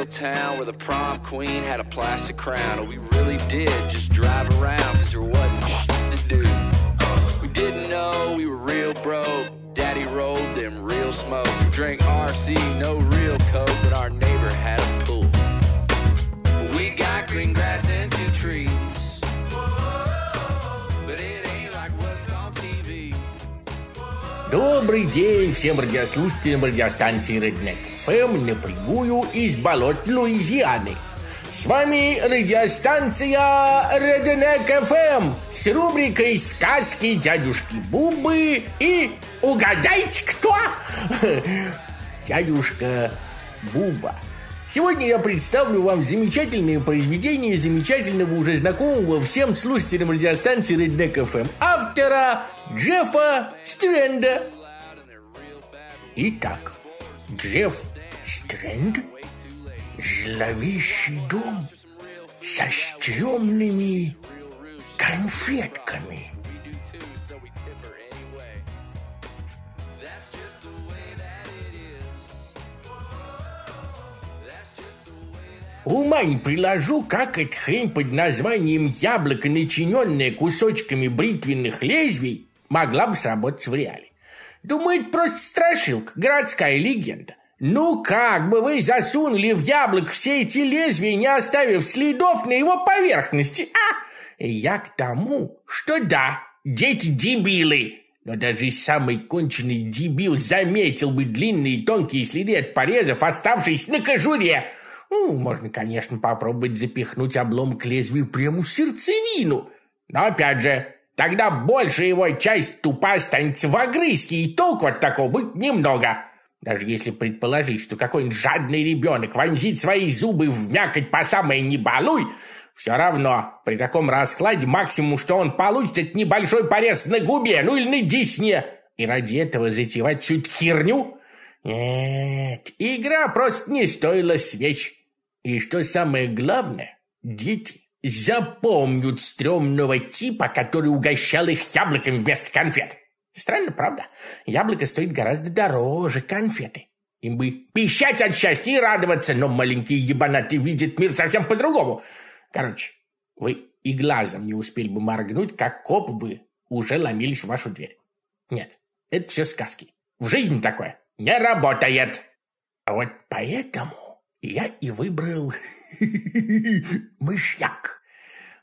little town where the prom queen had a plastic crown. And we really did just drive around because there wasn't shit to do. We didn't know we were real broke. Daddy rolled them real smokes. We drank RC, no real coke, but our neighbor Добрый день всем радиослушателям радиостанции Redneck FM напрямую из болот Луизианы. С вами радиостанция Redneck FM с рубрикой «Сказки дядюшки Бубы» и угадайте кто? Дядюшка Буба. Сегодня я представлю вам замечательное произведение замечательного уже знакомого всем слушателям радиостанции Redneck FM автора Джеффа Стрэнда. Итак, Джефф Стрэнд Зловещий дом со стрёмными конфетками. Ума не приложу, как эта хрень под названием яблоко, начиненное кусочками бритвенных лезвий, могла бы сработать в реале. Думаю, это просто страшилка, городская легенда. Ну как бы вы засунули в яблоко все эти лезвия, не оставив следов на его поверхности, а? Я к тому, что да, дети дебилы. Но даже самый конченый дебил заметил бы длинные тонкие следы от порезов, оставшиеся на кожуре. Ну, можно, конечно, попробовать запихнуть обломок лезвия прямо в сердцевину. Но опять же, тогда большая его часть тупо останется в огрызке, и толку от такого будет немного. Даже если предположить, что какой-нибудь жадный ребенок вонзит свои зубы в мякоть по самое не балуй, все равно при таком раскладе максимум, что он получит, это небольшой порез на губе, ну или на десне. И ради этого затевать всю херню? Нет, игра просто не стоила свеч. И что самое главное, дети запомнят стрёмного типа, который угощал их яблоками вместо конфет. Странно, правда? Яблоко стоит гораздо дороже конфеты. Им бы пищать от счастья и радоваться, но маленькие ебанаты видят мир совсем по-другому. Короче, вы и глазом не успели бы моргнуть, как копы бы уже ломились в вашу дверь. Нет, это все сказки. В жизни такое не работает. А вот поэтому я и выбрал мышьяк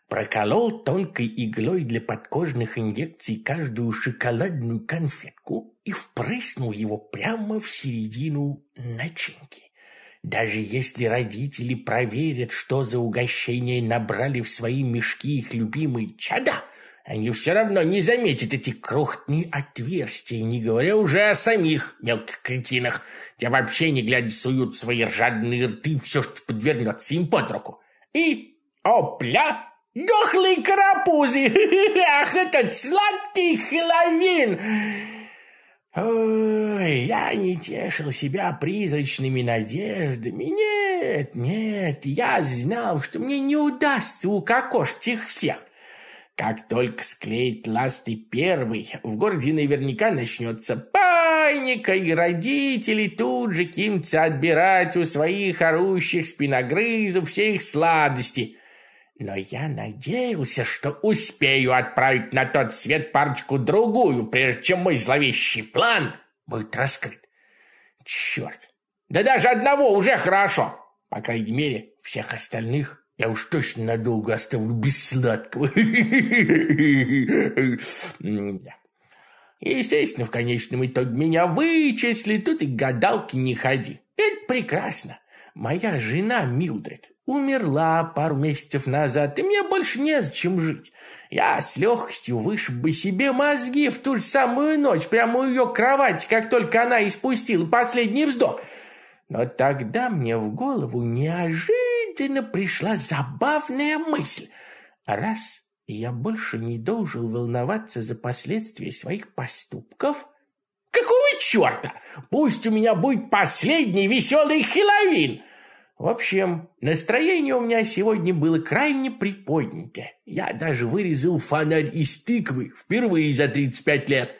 проколол тонкой иглой для подкожных инъекций каждую шоколадную конфетку и впрыснул его прямо в середину начинки. Даже если родители проверят, что за угощение набрали в свои мешки их любимые чада, они все равно не заметят эти крохотные отверстия, не говоря уже о самих мелких кретинах. Те вообще не глядя суют свои жадные рты все, что подвернется им под руку. И опля! Дохлый карапузи! Ах, этот сладкий Хэллоуин! Ой, я не тешил себя призрачными надеждами. Нет, нет, я знал, что мне не удастся укокошить их всех. Как только склеить ласты первый, в городе наверняка начнется паника, и родители тут же кинутся отбирать у своих орущих спиногрызов все их сладости. Но я надеялся, что успею отправить на тот свет парочку-другую, прежде чем мой зловещий план будет раскрыт. Черт! Да даже одного уже хорошо. По крайней мере, всех остальных я уж точно надолго оставлю без сладкого. Естественно, в конечном итоге меня вычислили, тут и гадалки не ходи. Это прекрасно. Моя жена Милдред умерла пару месяцев назад, и мне больше незачем жить. Я с легкостью вышиб бы себе мозги в ту же самую ночь, прямо у ее кровати, как только она испустила последний вздох. Но тогда мне в голову неожиданно пришла забавная мысль. Раз я больше не должен волноваться за последствия своих поступков, какого черта? Пусть у меня будет последний веселый Хэллоуин!» В общем, настроение у меня сегодня было крайне приподнятое. Я даже вырезал фонарь из тыквы впервые за 35 лет.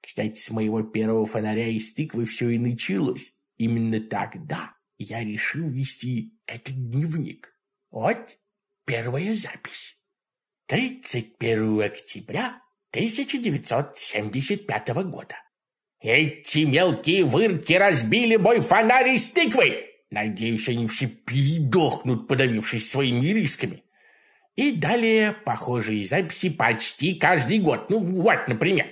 Кстати, с моего первого фонаря из тыквы все и началось. Именно тогда я решил вести этот дневник. Вот первая запись. 31 октября 1975 года. Эти мелкие вырки разбили мой фонарь из тыквы. Надеюсь, они все передохнут, подавившись своими рисками. И далее похожие записи почти каждый год. Ну вот, например,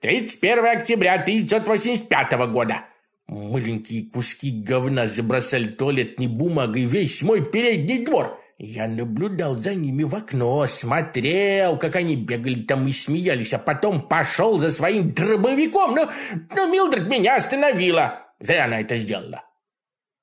31 октября 1985 года. Маленькие куски говна забросали туалетной бумагой весь мой передний двор. Я наблюдал за ними в окно, смотрел, как они бегали там и смеялись, а потом пошел за своим дробовиком. Но, но Милдред меня остановила. Зря она это сделала.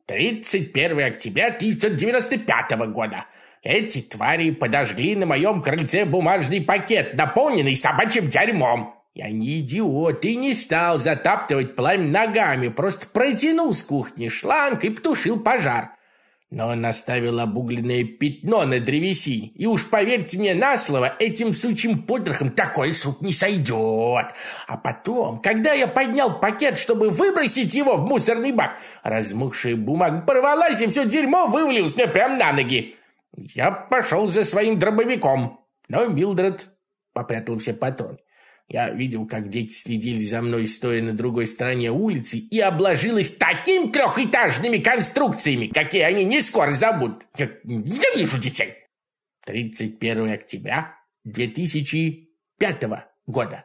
31 октября 1995 года. Эти твари подожгли на моем крыльце бумажный пакет, наполненный собачьим дерьмом. Я не идиот и не стал затаптывать пламя ногами, просто протянул с кухни шланг и потушил пожар. Но он оставил обугленное пятно на древесине. И уж поверьте мне на слово, этим сучим потрохом такой с рук не сойдет. А потом, когда я поднял пакет, чтобы выбросить его в мусорный бак, размухшая бумага порвалась, и все дерьмо вывалилось мне прямо на ноги. Я пошел за своим дробовиком, но Милдред попрятал все патроны. Я видел, как дети следили за мной, стоя на другой стороне улицы, и обложил их такими трехэтажными конструкциями, какие они не скоро забудут. Я ненавижу детей. 31 октября 2005 года.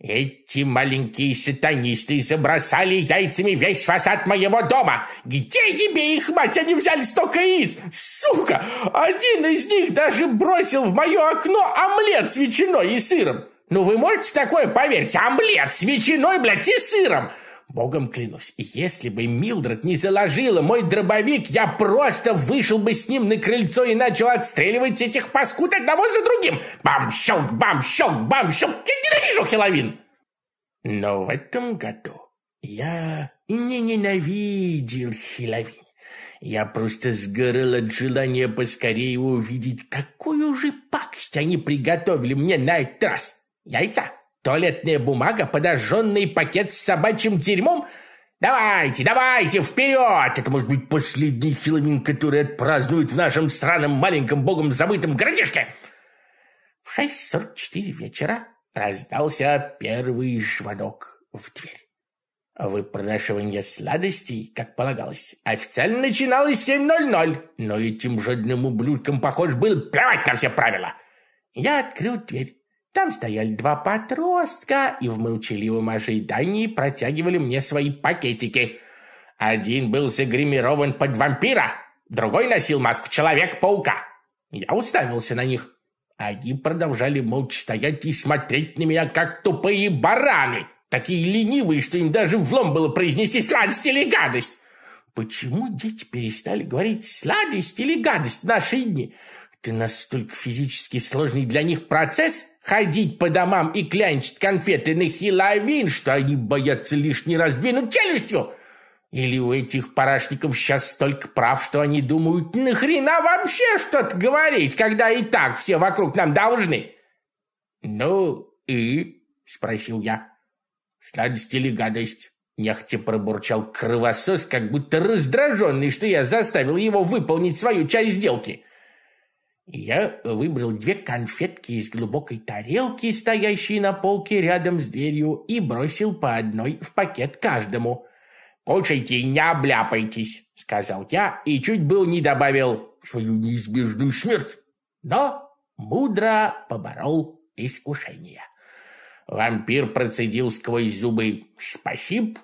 Эти маленькие сатанисты забросали яйцами весь фасад моего дома. Где ебе их мать, они взяли столько яиц? Сука! Один из них даже бросил в мое окно омлет с ветчиной и сыром. Ну вы можете такое поверить? Омлет с ветчиной, блядь, и сыром! Богом клянусь, если бы Милдред не заложила мой дробовик, я просто вышел бы с ним на крыльцо и начал отстреливать этих паскуд одного за другим. Бам-щелк, бам-щелк, бам-щелк. Я ненавижу Хеловин. Но в этом году я не ненавидел Хеловин. Я просто сгорел от желания поскорее увидеть, какую же пакость они приготовили мне на этот раз. Яйца, туалетная бумага, подожженный пакет с собачьим дерьмом. Давайте, давайте, вперед! Это может быть последний Хиловин, который отпразднует в нашем странном маленьком богом забытом городишке. В 6.44 вечера раздался первый звонок в дверь. Выпрашивание сладостей, как полагалось, официально начиналось в 7.00, но этим жадным ублюдкам, похож, был плевать на все правила. Я открыл дверь. Там стояли два подростка и в молчаливом ожидании протягивали мне свои пакетики. Один был загримирован под вампира, другой носил маску Человека-паука. Я уставился на них. Они продолжали молча стоять и смотреть на меня, как тупые бараны, такие ленивые, что им даже влом было произнести сладость или гадость. Почему дети перестали говорить сладость или гадость в наши дни? Это настолько физически сложный для них процесс – ходить по домам и клянчить конфеты на хиловин, что они боятся лишний раз двинуть челюстью. Или у этих парашников сейчас столько прав, что они думают, нахрена вообще что-то говорить, когда и так все вокруг нам должны? Ну и? Спросил я. Сладость или гадость? Нехотя пробурчал кровосос, как будто раздраженный, что я заставил его выполнить свою часть сделки. Я выбрал две конфетки из глубокой тарелки, стоящей на полке рядом с дверью, и бросил по одной в пакет каждому. «Кушайте и не обляпайтесь», — сказал я, и чуть был не добавил свою неизбежную смерть. Но мудро поборол искушение. Вампир процедил сквозь зубы «Спасибо»,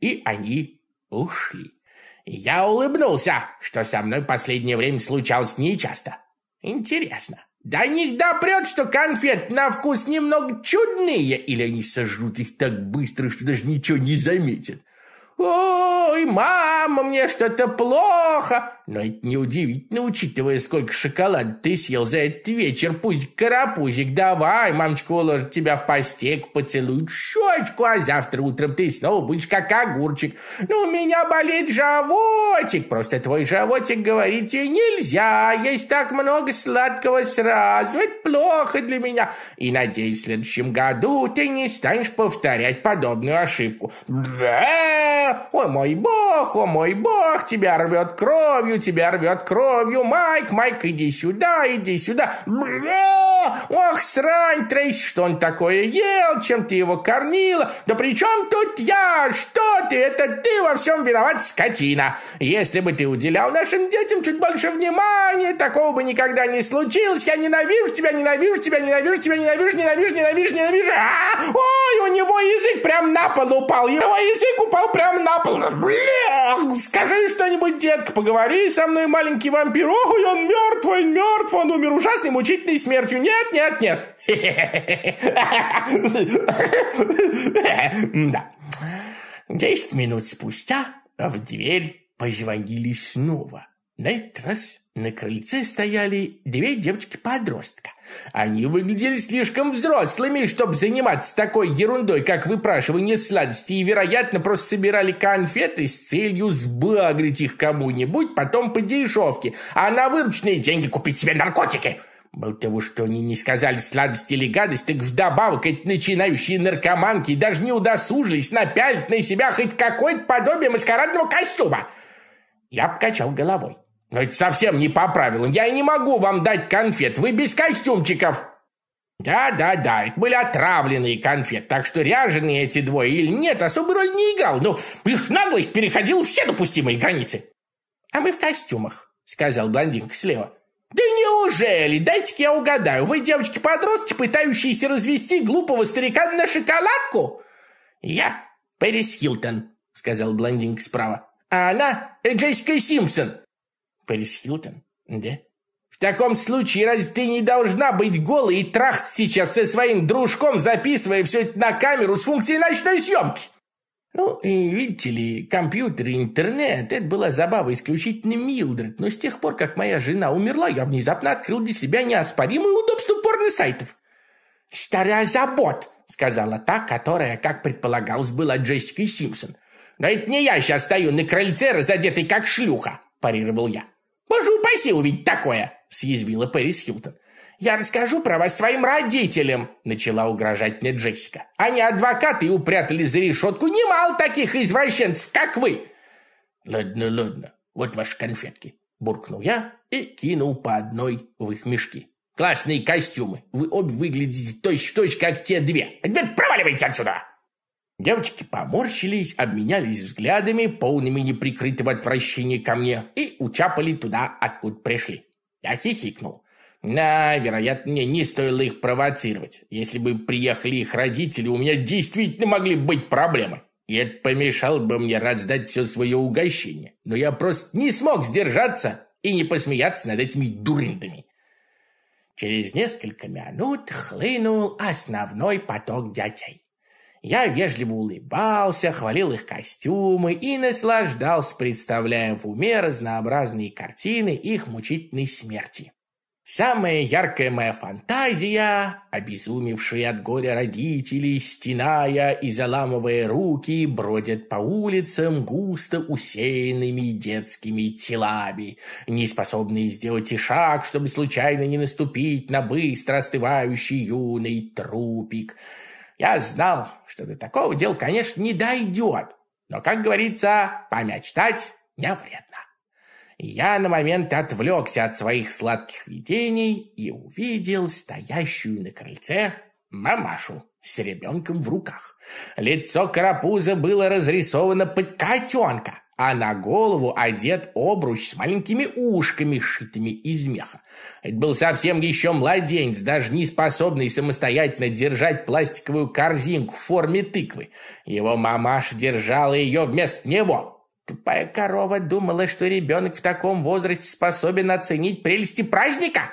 и они ушли. Я улыбнулся, что со мной последнее время случалось нечасто. Интересно, до них допрет, что конфет на вкус немного чудные, или они сожрут их так быстро, что даже ничего не заметят? «Ой, мама, мне что-то плохо!» Но это неудивительно, учитывая, сколько шоколада ты съел за этот вечер. Пусть карапузик, давай, мамочка уложит тебя в постельку, поцелует щечку, а завтра утром ты снова будешь как огурчик. Ну, у меня болит животик, просто твой животик говорит тебе нельзя, есть так много сладкого сразу, это плохо для меня. И, надеюсь, в следующем году ты не станешь повторять подобную ошибку. Бля! О мой бог, о мой бог, тебя рвет кровью, тебя рвет кровью. Майк, Майк, иди сюда, иди сюда. Бля! Ох, срань, Трейс, что он такое ел, чем ты его кормила? Да при чем тут я? Что ты? Это ты во всем виноват, скотина. Если бы ты уделял нашим детям чуть больше внимания, такого бы никогда не случилось. Я ненавижу тебя, ненавижу тебя, ненавижу тебя, ненавижу, ненавижу, ненавижу, ненавижу. А! Ой, у него язык прям на пол упал. Его язык упал прям на пол. Бля! Скажи что-нибудь, детка, поговори со мной, маленький вампир. Ой, он мертвый, мертв, он умер ужасной, мучительной смертью. Нет, нет, нет. Да. Десять минут спустя в дверь позвонили снова. На этот раз на крыльце стояли две девочки-подростка. Они выглядели слишком взрослыми, чтобы заниматься такой ерундой, как выпрашивание сладостей, и, вероятно, просто собирали конфеты с целью сбагрить их кому-нибудь, потом по дешевке, а на вырученные деньги купить себе наркотики. Мало того, что они не сказали сладость или гадость, так вдобавок эти начинающие наркоманки даже не удосужились напялить на себя хоть какое-то подобие маскарадного костюма. Я покачал головой. Но это совсем не по правилам. Я не могу вам дать конфет. Вы без костюмчиков. Да-да-да, это были отравленные конфеты, так что ряженые эти двое или нет, особой роли не играл, но их наглость переходила все допустимые границы. А мы в костюмах, сказал блондинка слева. Да неужели? Дайте-ка я угадаю. Вы девочки-подростки, пытающиеся развести глупого старика на шоколадку? Я Пэрис Хилтон, сказал блондинка справа. А она Джессика Симпсон. Пэрис Хилтон? Да. В таком случае, разве ты не должна быть голой и трахать сейчас со своим дружком, записывая все это на камеру с функцией ночной съемки? Ну, и видите ли, компьютер и интернет – это была забава исключительно Милдред, но с тех пор, как моя жена умерла, я внезапно открыл для себя неоспоримое удобство порно-сайтов. «Старая забот», – сказала та, которая, как предполагалось, была Джессикой Симпсон. «Но это не я сейчас стою на крыльце, разодетый как шлюха», – парировал я. «Боже упаси увидеть такое!» – съязвила Пэрис Хилтон. «Я расскажу про вас своим родителям», – начала угрожать мне Джессика. «Они адвокаты и упрятали за решетку немало таких извращенцев, как вы». «Ладно, ладно, вот ваши конфетки», – буркнул я и кинул по одной в их мешки. «Классные костюмы. Вы обе выглядите точь-в-точь, -точь, как те две. А теперь проваливайте отсюда!» Девочки поморщились, обменялись взглядами, полными неприкрытого отвращения ко мне, и учапали туда, откуда пришли. Я хихикнул. Да, вероятно, мне не стоило их провоцировать. Если бы приехали их родители, у меня действительно могли быть проблемы. И это помешало бы мне раздать все свое угощение. Но я просто не смог сдержаться и не посмеяться над этими дуриндами. Через несколько минут хлынул основной поток детей. Я вежливо улыбался, хвалил их костюмы и наслаждался, представляя в уме разнообразные картины их мучительной смерти. Самая яркая моя фантазия, обезумевшие от горя родители, стеная и заламывая руки, бродят по улицам, густо усеянными детскими телами, не способные сделать и шаг, чтобы случайно не наступить на быстро остывающий юный трупик – я знал, что до такого дела, конечно, не дойдет. Но, как говорится, помечтать не вредно. Я на момент отвлекся от своих сладких видений и увидел стоящую на крыльце мамашу с ребенком в руках. Лицо карапуза было разрисовано под котенка, а на голову одет обруч с маленькими ушками, сшитыми из меха. Это был совсем еще младенец, даже не способный самостоятельно держать пластиковую корзинку в форме тыквы. Его мамаша держала ее вместо него. Тупая корова думала, что ребенок в таком возрасте способен оценить прелести праздника.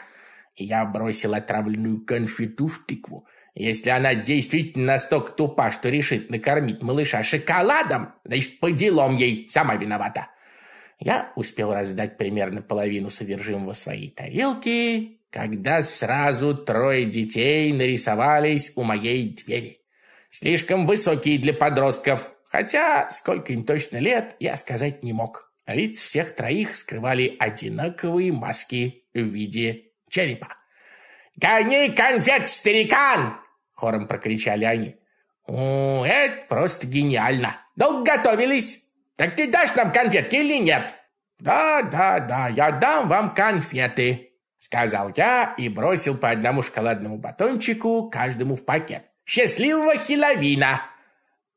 Я бросил отравленную конфету в тыкву. Если она действительно настолько тупа, что решит накормить малыша шоколадом, значит, по делам ей сама виновата. Я успел раздать примерно половину содержимого своей тарелки, когда сразу трое детей нарисовались у моей двери. Слишком высокие для подростков, хотя сколько им точно лет, я сказать не мог. Лиц всех троих скрывали одинаковые маски в виде черепа. «Гони конфет, старикан!» — хором прокричали они. «О, это просто гениально! Долго готовились! Так ты дашь нам конфетки или нет?» «Да, да, да, я дам вам конфеты», — сказал я и бросил по одному шоколадному батончику каждому в пакет. «Счастливого Хиловина!»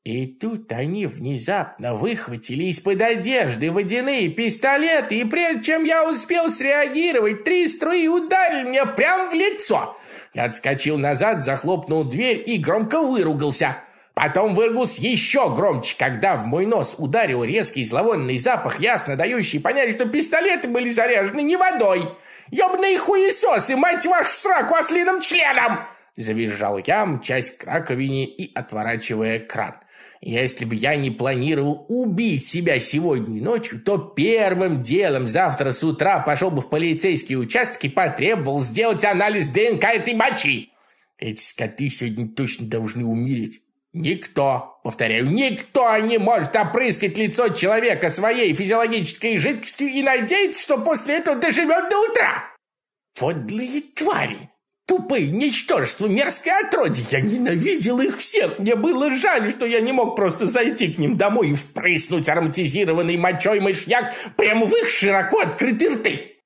И тут они внезапно выхватили из-под одежды водяные пистолеты, и прежде чем я успел среагировать, три струи ударили мне прямо в лицо. Я отскочил назад, захлопнул дверь и громко выругался. Потом выругался еще громче, когда в мой нос ударил резкий зловонный запах, ясно дающий понять, что пистолеты были заряжены не водой. «Ёбаные хуесосы, мать вашу сраку ослиным членом!» Завизжал я, мчась к раковине и отворачивая кран. Если бы я не планировал убить себя сегодня ночью, то первым делом завтра с утра пошел бы в полицейский участок и потребовал сделать анализ ДНК этой мочи. Эти скоты сегодня точно должны умереть. Никто, повторяю, никто не может опрыскать лицо человека своей физиологической жидкостью и надеяться, что после этого доживет до утра. Подлые твари! Тупые ничтожества, мерзкое отродье. Я ненавидел их всех. Мне было жаль, что я не мог просто зайти к ним домой и впрыснуть ароматизированный мочой мышьяк прямо в их широко открытые рты.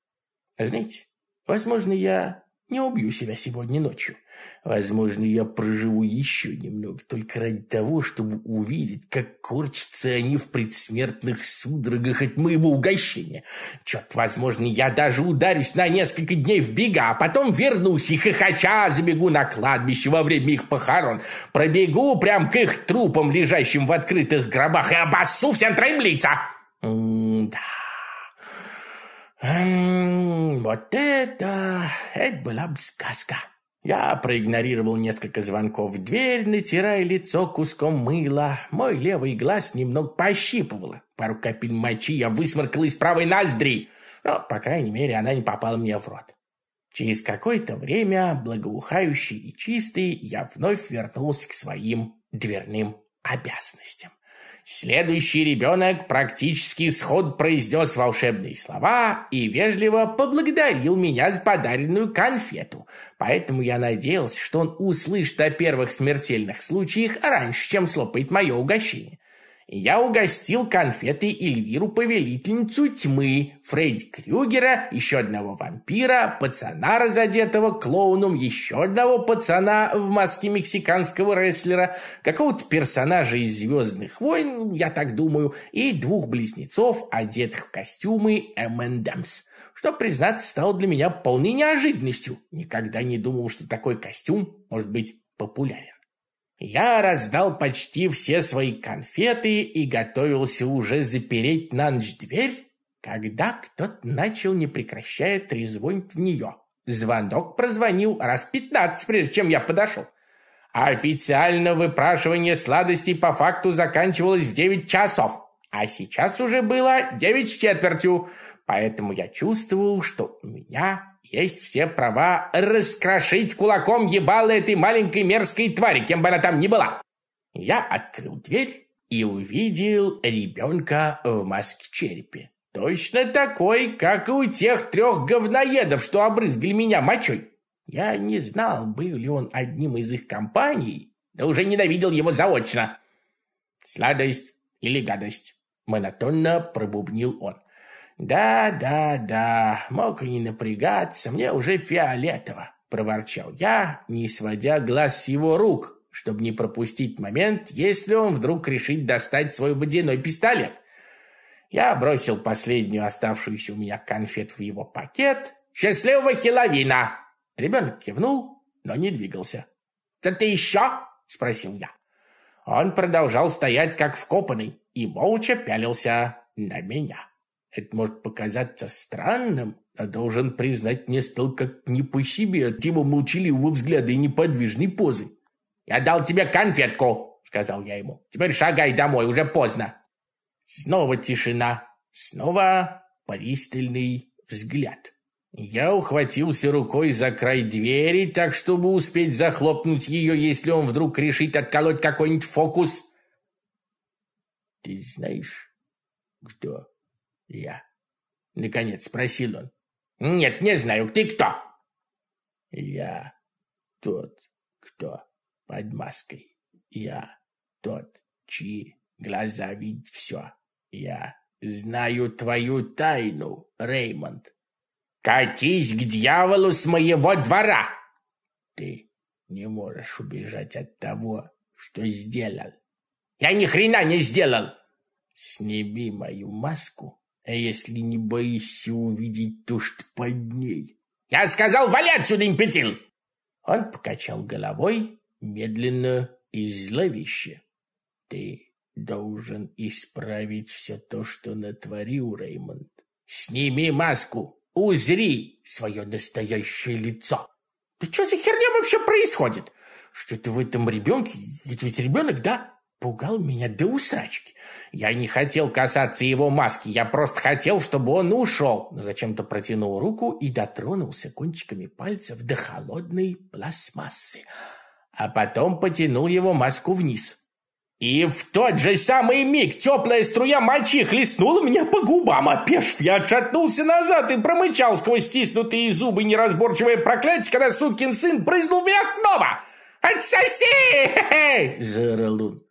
А знаете, возможно, я не убью себя сегодня ночью. Возможно, я проживу еще немного, только ради того, чтобы увидеть, как корчатся они в предсмертных судорогах от моего угощения. Черт, возможно, я даже ударюсь на несколько дней в бега, а потом вернусь и хохоча забегу на кладбище во время их похорон. Пробегу прям к их трупам, лежащим в открытых гробах, и обоссу всем троим лица. М-да. Эм, вот это... Это была бы сказка. Я проигнорировал несколько звонков в дверь, натирая лицо куском мыла. Мой левый глаз немного пощипывало. Пару капель мочи я высморкал из правой ноздри. Но, по крайней мере, она не попала мне в рот. Через какое-то время, благоухающий и чистый, я вновь вернулся к своим дверным обязанностям. Следующий ребенок практически сход произнес волшебные слова и вежливо поблагодарил меня за подаренную конфету. Поэтому я надеялся, что он услышит о первых смертельных случаях раньше, чем слопает мое угощение я угостил конфеты Эльвиру Повелительницу Тьмы, Фредди Крюгера, еще одного вампира, пацана, разодетого клоуном, еще одного пацана в маске мексиканского рестлера, какого-то персонажа из «Звездных войн», я так думаю, и двух близнецов, одетых в костюмы M&M's, что, признаться, стало для меня полной неожиданностью. Никогда не думал, что такой костюм может быть популярен. Я раздал почти все свои конфеты и готовился уже запереть на ночь дверь, когда кто-то начал, не прекращая, трезвонить в нее. Звонок прозвонил раз пятнадцать, прежде чем я подошел. Официально выпрашивание сладостей по факту заканчивалось в девять часов, а сейчас уже было девять с четвертью, поэтому я чувствовал, что у меня есть все права раскрошить кулаком ебало этой маленькой мерзкой твари, кем бы она там ни была. Я открыл дверь и увидел ребенка в маске черепе. Точно такой, как и у тех трех говноедов, что обрызгали меня мочой. Я не знал, был ли он одним из их компаний, но уже ненавидел его заочно. «Сладость или гадость?» — монотонно пробубнил он. «Да, да, да, мог и не напрягаться, мне уже фиолетово», — проворчал я, не сводя глаз с его рук, чтобы не пропустить момент, если он вдруг решит достать свой водяной пистолет. Я бросил последнюю оставшуюся у меня конфет в его пакет. «Счастливого Хеловина!» Ребенок кивнул, но не двигался. «Что-то еще?» — спросил я. Он продолжал стоять как вкопанный и молча пялился на меня. Это может показаться странным, но должен признать, мне стал как не по себе от его молчаливого взгляда и неподвижной позы. «Я дал тебе конфетку», — сказал я ему. «Теперь шагай домой, уже поздно». Снова тишина. Снова пристальный взгляд. Я ухватился рукой за край двери, так чтобы успеть захлопнуть ее, если он вдруг решит отколоть какой-нибудь фокус. «Ты знаешь, кто я?» — наконец спросил он. «Нет, не знаю. Ты кто?» «Я тот, кто под маской. Я тот, чьи глаза видят все. Я знаю твою тайну, Реймонд. Катись к дьяволу с моего двора! Ты не можешь убежать от того, что сделал. Я ни хрена не сделал. Сними мою маску, если не боишься увидеть то, что под ней. Я сказал, вали отсюда, импетил! Он покачал головой медленно и зловеще. Ты должен исправить все то, что натворил, Реймонд. Сними маску, узри свое настоящее лицо. Да что за херня вообще происходит? Что ты в этом ребенке? Это ведь ребенок, да? Пугал меня до усрачки. Я не хотел касаться его маски, я просто хотел, чтобы он ушел. Зачем-то протянул руку и дотронулся кончиками пальцев до холодной пластмассы. А потом потянул его маску вниз. И в тот же самый миг теплая струя мочи хлестнула меня по губам, опешив, я отшатнулся назад и промычал сквозь стиснутые зубы неразборчивое проклятие, когда сукин сын прызнул меня снова. «Отсоси!» — заорал он.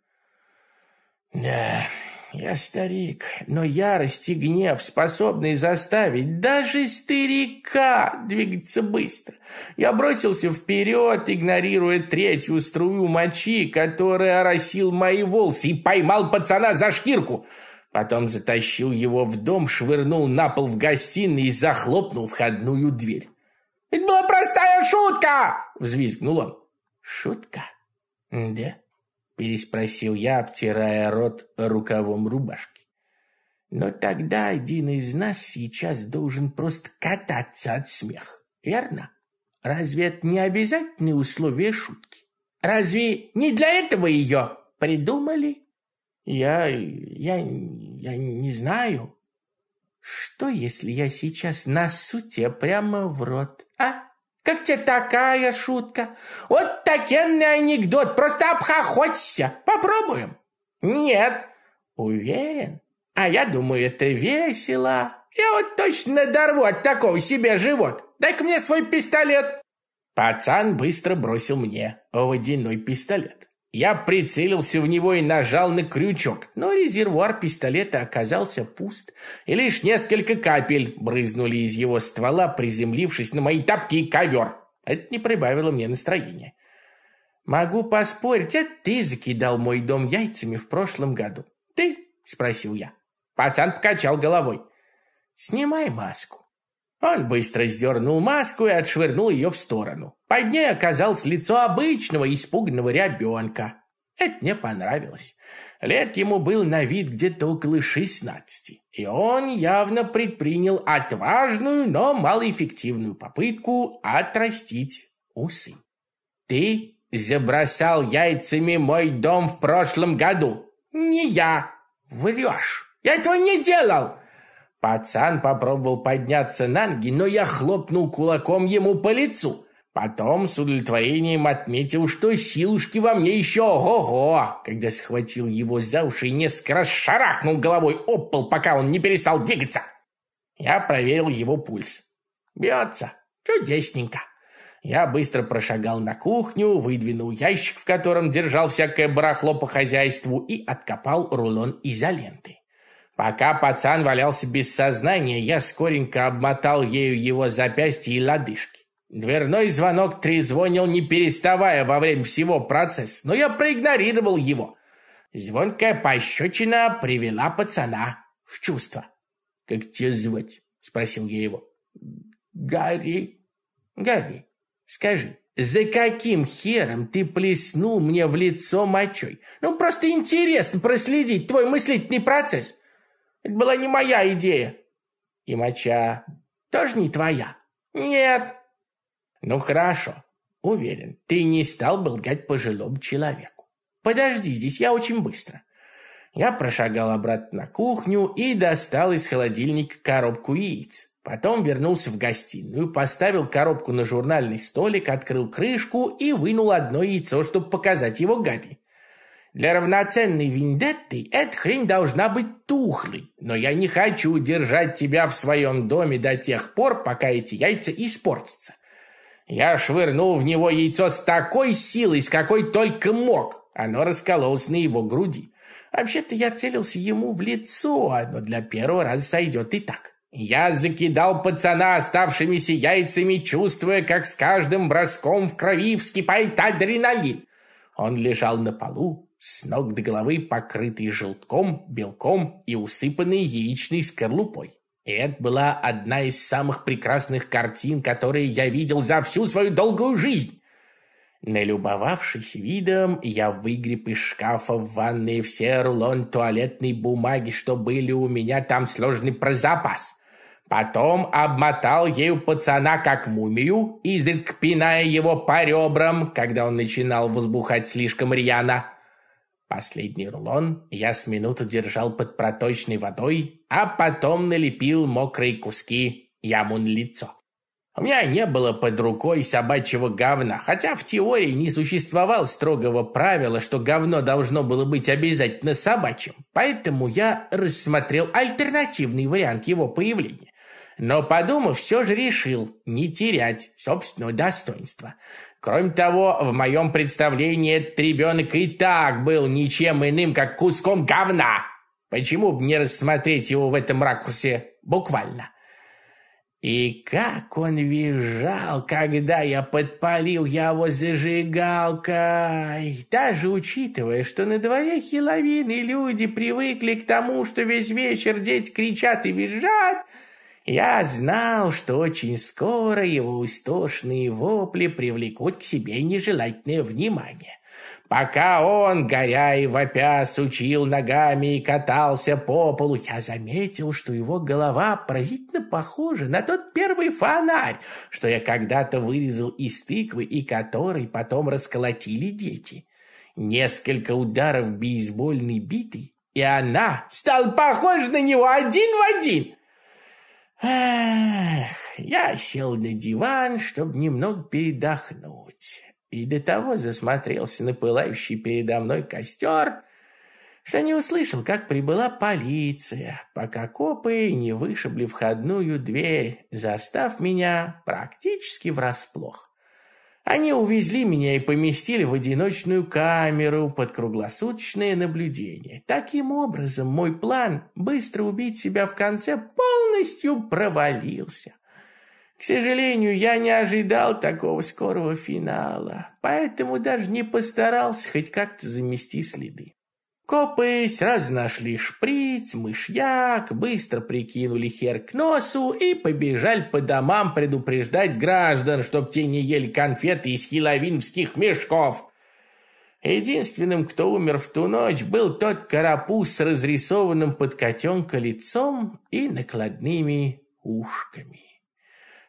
Да, я старик, но ярость и гнев способны заставить даже старика двигаться быстро. Я бросился вперед, игнорируя третью струю мочи, которая оросил мои волосы, и поймал пацана за шкирку. Потом затащил его в дом, швырнул на пол в гостиной и захлопнул входную дверь. «Это была простая шутка!» — взвизгнул он. «Шутка? Да?» Переспросил я, обтирая рот рукавом рубашки. Но тогда один из нас сейчас должен просто кататься от смеха, верно? Разве это не обязательные условия шутки? Разве не для этого ее придумали? Я... я... я не знаю. Что, если я сейчас насу тебе прямо в рот, а? Как тебе такая шутка? Вот такенный анекдот, просто обхохоться. Попробуем? Нет. Уверен? А я думаю, это весело. Я вот точно надорву от такого себе живот. Дай-ка мне свой пистолет. Пацан быстро бросил мне водяной пистолет. Я прицелился в него и нажал на крючок, но резервуар пистолета оказался пуст, и лишь несколько капель брызнули из его ствола, приземлившись на мои тапки и ковер. Это не прибавило мне настроения. «Могу поспорить, это ты закидал мой дом яйцами в прошлом году». «Ты?» – спросил я. Пацан покачал головой. «Снимай маску». Он быстро сдернул маску и отшвырнул ее в сторону. Под ней оказалось лицо обычного испуганного ребенка. Это мне понравилось. Лет ему был на вид где-то около шестнадцати, и он явно предпринял отважную, но малоэффективную попытку отрастить усы. «Ты забросал яйцами мой дом в прошлом году?» «Не я!» «Врешь! Я этого не делал!» Пацан попробовал подняться на ноги, но я хлопнул кулаком ему по лицу. Потом с удовлетворением отметил, что силушки во мне еще ого-го, когда схватил его за уши и несколько раз шарахнул головой об пол, пока он не перестал двигаться. Я проверил его пульс. Бьется. Чудесненько. Я быстро прошагал на кухню, выдвинул ящик, в котором держал всякое барахло по хозяйству, и откопал рулон изоленты. Пока пацан валялся без сознания, я скоренько обмотал ею его запястья и лодыжки. Дверной звонок трезвонил, не переставая во время всего процесса, но я проигнорировал его. Звонкая пощечина привела пацана в чувство. «Как тебя звать?» — спросил я его. «Гарри». «Гарри, скажи, за каким хером ты плеснул мне в лицо мочой? Ну, просто интересно проследить твой мыслительный процесс». Это была не моя идея. И моча тоже не твоя. Нет. Ну хорошо. Уверен, ты не стал бы лгать пожилому человеку. Подожди здесь, я очень быстро. Я прошагал обратно на кухню и достал из холодильника коробку яиц. Потом вернулся в гостиную, поставил коробку на журнальный столик, открыл крышку и вынул одно яйцо, чтобы показать его Габи. Для равноценной вендетты эта хрень должна быть тухлой, но я не хочу держать тебя в своем доме до тех пор, пока эти яйца испортятся. Я швырнул в него яйцо с такой силой, с какой только мог. Оно раскололось на его груди. Вообще-то я целился ему в лицо, но для первого раза сойдет и так. Я закидал пацана оставшимися яйцами, чувствуя, как с каждым броском в крови вскипает адреналин. Он лежал на полу, с ног до головы покрытый желтком, белком и усыпанный яичной скорлупой. И это была одна из самых прекрасных картин, которые я видел за всю свою долгую жизнь. Налюбовавшись видом, я выгреб из шкафа в ванной все рулон туалетной бумаги, что были у меня там сложный про запас. Потом обмотал ею пацана как мумию, изредка пиная его по ребрам, когда он начинал возбухать слишком рьяно. Последний рулон я с минуту держал под проточной водой, а потом налепил мокрые куски яму на лицо. У меня не было под рукой собачьего говна, хотя в теории не существовало строгого правила, что говно должно было быть обязательно собачьим. Поэтому я рассмотрел альтернативный вариант его появления. Но подумав, все же решил не терять собственного достоинства. Кроме того, в моем представлении этот ребенок и так был ничем иным, как куском говна. Почему бы не рассмотреть его в этом ракурсе буквально? И как он визжал, когда я подпалил его зажигалкой. Даже учитывая, что на дворе Хеловин и люди привыкли к тому, что весь вечер дети кричат и визжат, я знал, что очень скоро его истошные вопли привлекут к себе нежелательное внимание. Пока он, горя и вопя, сучил ногами и катался по полу, я заметил, что его голова поразительно похожа на тот первый фонарь, что я когда-то вырезал из тыквы и который потом расколотили дети. Несколько ударов бейсбольной битой, и она стала похожа на него один в один. Эх, я сел на диван, чтобы немного передохнуть, и до того засмотрелся на пылающий передо мной костер, что не услышал, как прибыла полиция, пока копы не вышибли входную дверь, застав меня практически врасплох. Они увезли меня и поместили в одиночную камеру под круглосуточное наблюдение. Таким образом, мой план быстро убить себя в конце полностью провалился. К сожалению, я не ожидал такого скорого финала, поэтому даже не постарался хоть как-то замести следы. Копы сразу нашли шприц, мышьяк, быстро прикинули хер к носу и побежали по домам предупреждать граждан, чтоб те не ели конфеты из хиловинских мешков. Единственным, кто умер в ту ночь, был тот карапуз с разрисованным под котенка лицом и накладными ушками.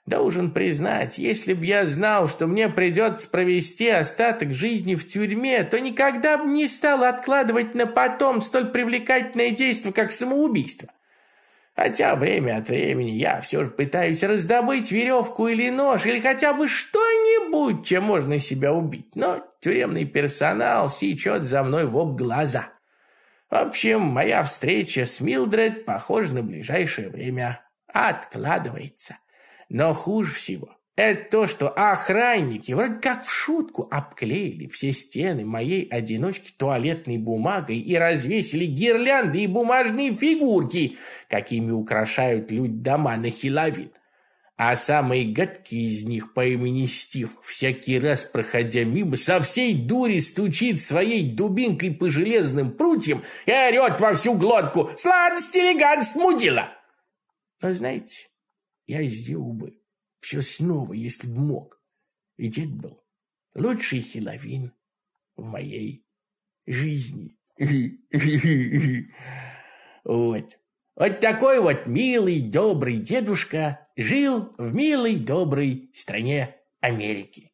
Должен признать, если б я знал, что мне придется провести остаток жизни в тюрьме, то никогда бы не стал откладывать на потом столь привлекательное действие, как самоубийство. Хотя время от времени я все же пытаюсь раздобыть веревку или нож, или хотя бы что-нибудь, чем можно себя убить. Но тюремный персонал сечет за мной в об глаза. В общем, моя встреча с Милдред, похоже, на ближайшее время откладывается. Но хуже всего это то, что охранники вроде как в шутку обклеили все стены моей одиночки туалетной бумагой и развесили гирлянды и бумажные фигурки, какими украшают люди дома на Хиловин. А самый гадкий из них по имени Стив, всякий раз проходя мимо, со всей дури стучит своей дубинкой по железным прутьям и орет во всю глотку «Сладость, элегантность, мудила!» Но знаете, я сделал бы все снова, если бы мог. Ведь это был лучший хиловин в моей жизни. Вот. Вот такой вот милый, добрый дедушка жил в милой, доброй стране Америки.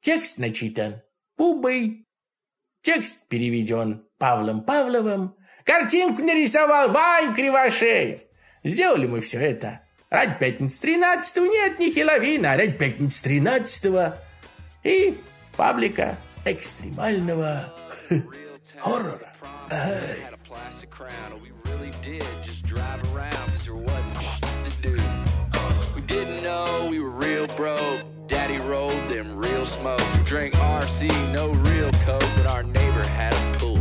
Текст начитан Пубой. Текст переведен Павлом Павловым Картинку нарисовал Вань Кривошеев. Сделали мы все это. Ради пятницы 13 нет, не хиловина, а ради пятницы 13 и паблика экстремального хоррора. Had a plastic crown, and we really did just drive around because there wasn't shit to do. We didn't know we were real broke. Daddy rolled them real smokes. We drank RC, no real coke, but our neighbor had a pool.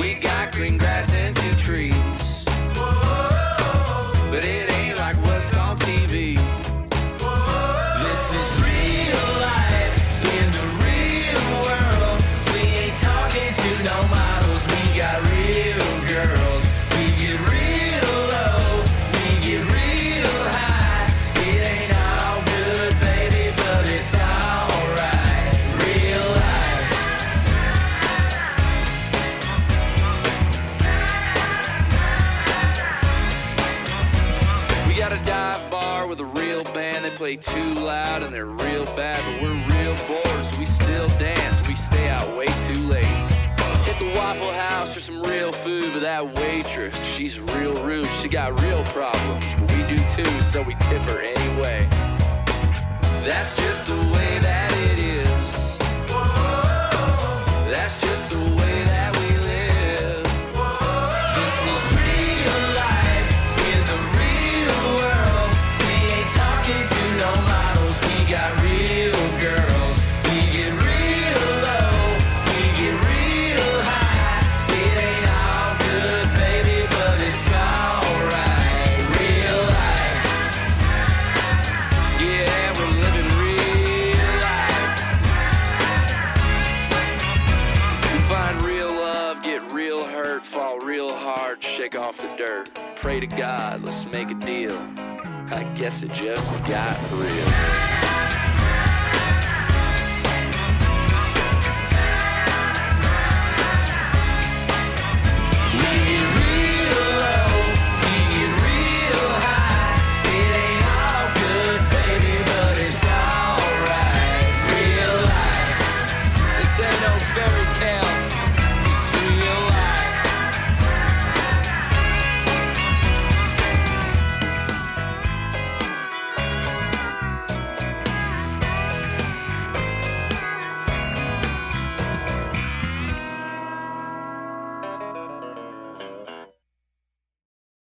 We got green grass and two trees, Too loud and they're real bad, but we're real bored, so we still dance. We stay out way too late. Hit the Waffle House for some real food, but that waitress, she's real rude. She got real problems, but we do too, so we tip her anyway. That's just the way Pray to God, let's make a deal. I guess it just got real.